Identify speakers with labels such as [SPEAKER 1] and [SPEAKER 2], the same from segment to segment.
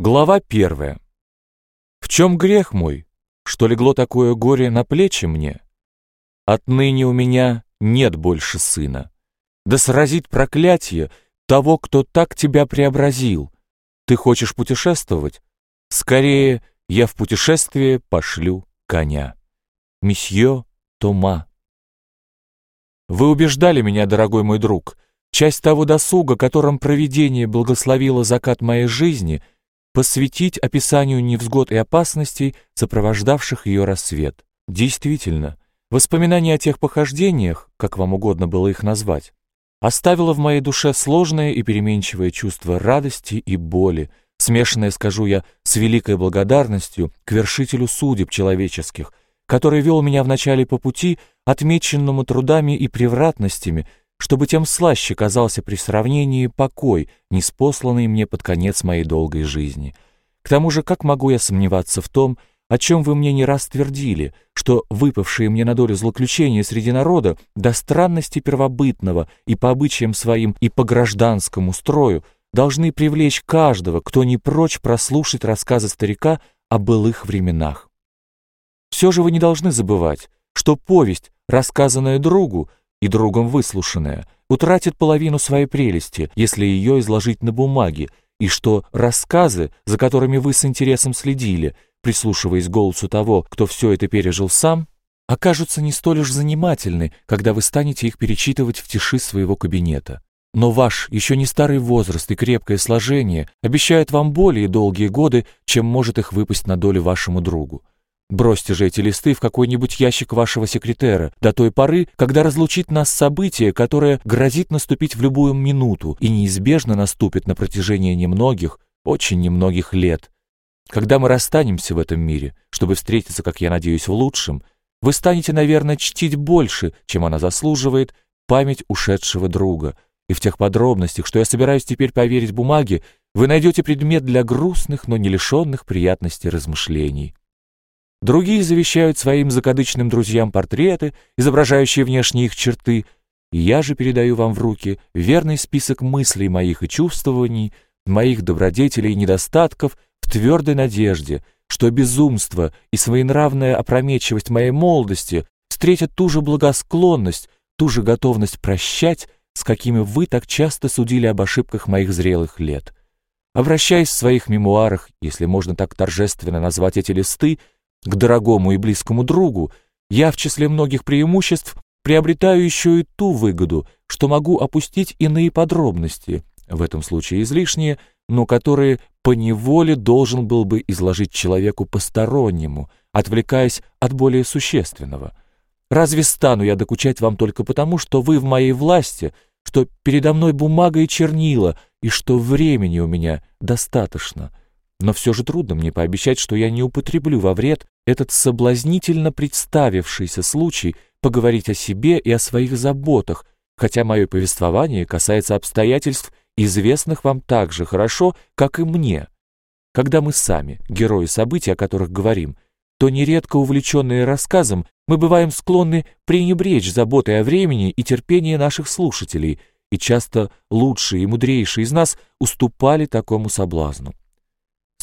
[SPEAKER 1] Глава первая. В чем грех мой, что легло такое горе на плечи мне? Отныне у меня нет больше сына. Да сразит проклятие того, кто так тебя преобразил. Ты хочешь путешествовать? Скорее, я в путешествие пошлю коня. Месье Тома. Вы убеждали меня, дорогой мой друг, часть того досуга, которым провидение благословило закат моей жизни — посвятить описанию невзгод и опасностей, сопровождавших ее рассвет. Действительно, воспоминание о тех похождениях, как вам угодно было их назвать, оставило в моей душе сложное и переменчивое чувство радости и боли, смешанное, скажу я, с великой благодарностью к вершителю судеб человеческих, который вел меня вначале по пути, отмеченному трудами и превратностями, чтобы тем слаще казался при сравнении покой, неспосланный мне под конец моей долгой жизни. К тому же, как могу я сомневаться в том, о чем вы мне не раз твердили, что выпавшие мне на долю злоключения среди народа до странности первобытного и по обычаям своим, и по гражданскому строю должны привлечь каждого, кто не прочь прослушать рассказы старика о былых временах. Все же вы не должны забывать, что повесть, рассказанная другу, и другом выслушанная, утратит половину своей прелести, если ее изложить на бумаге, и что рассказы, за которыми вы с интересом следили, прислушиваясь к голосу того, кто все это пережил сам, окажутся не столь уж занимательны, когда вы станете их перечитывать в тиши своего кабинета. Но ваш еще не старый возраст и крепкое сложение обещают вам более долгие годы, чем может их выпасть на долю вашему другу. Бросьте же эти листы в какой-нибудь ящик вашего секретера до той поры, когда разлучит нас событие, которое грозит наступить в любую минуту и неизбежно наступит на протяжении немногих, очень немногих лет. Когда мы расстанемся в этом мире, чтобы встретиться, как я надеюсь, в лучшем, вы станете, наверное, чтить больше, чем она заслуживает, память ушедшего друга. И в тех подробностях, что я собираюсь теперь поверить бумаге, вы найдете предмет для грустных, но не лишенных приятности размышлений. Другие завещают своим закадычным друзьям портреты, изображающие внешние их черты, я же передаю вам в руки верный список мыслей моих и чувствований, моих добродетелей и недостатков в твердой надежде, что безумство и своенравная опрометчивость моей молодости встретят ту же благосклонность, ту же готовность прощать, с какими вы так часто судили об ошибках моих зрелых лет. Обращаясь в своих мемуарах, если можно так торжественно назвать эти листы, к дорогому и близкому другу, я в числе многих преимуществ приобретаю еще и ту выгоду, что могу опустить иные подробности, в этом случае излишние, но которые по неволе должен был бы изложить человеку постороннему, отвлекаясь от более существенного. Разве стану я докучать вам только потому, что вы в моей власти, что передо мной бумага и чернила, и что времени у меня достаточно?» Но все же трудно мне пообещать, что я не употреблю во вред этот соблазнительно представившийся случай поговорить о себе и о своих заботах, хотя мое повествование касается обстоятельств, известных вам так же хорошо, как и мне. Когда мы сами, герои событий, о которых говорим, то нередко увлеченные рассказом, мы бываем склонны пренебречь заботой о времени и терпении наших слушателей, и часто лучшие и мудрейшие из нас уступали такому соблазну.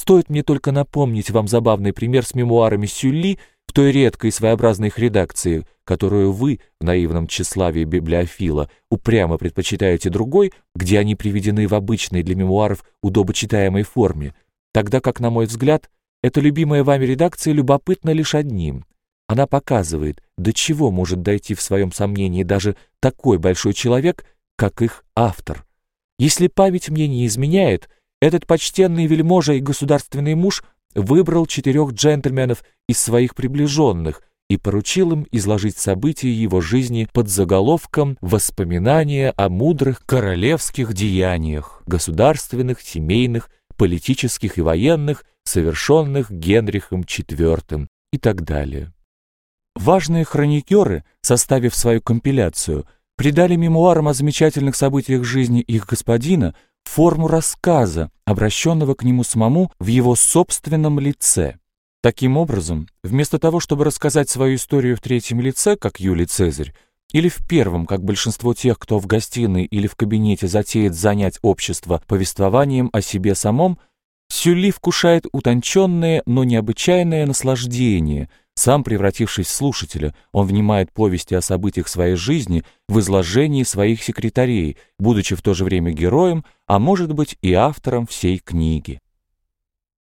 [SPEAKER 1] Стоит мне только напомнить вам забавный пример с мемуарами Сюлли в той редкой своеобразной их редакции, которую вы, в наивном тщеславии библиофила, упрямо предпочитаете другой, где они приведены в обычной для мемуаров удобочитаемой форме, тогда как, на мой взгляд, эта любимая вами редакция любопытна лишь одним. Она показывает, до чего может дойти в своем сомнении даже такой большой человек, как их автор. Если память мне не изменяет, этот почтенный вельможа и государственный муж выбрал четырех джентльменов из своих приближенных и поручил им изложить события его жизни под заголовком «Воспоминания о мудрых королевских деяниях, государственных, семейных, политических и военных, совершенных Генрихом IV» и так далее. Важные хроникеры, составив свою компиляцию, придали мемуарам о замечательных событиях жизни их господина форму рассказа, обращенного к нему самому в его собственном лице. Таким образом, вместо того, чтобы рассказать свою историю в третьем лице, как Юлий Цезарь, или в первом, как большинство тех, кто в гостиной или в кабинете затеет занять общество повествованием о себе самом, Сюли вкушает утонченное, но необычайное наслаждение. Сам превратившись в слушателя, он внимает повести о событиях своей жизни в изложении своих секретарей, будучи в то же время героем, а может быть и автором всей книги.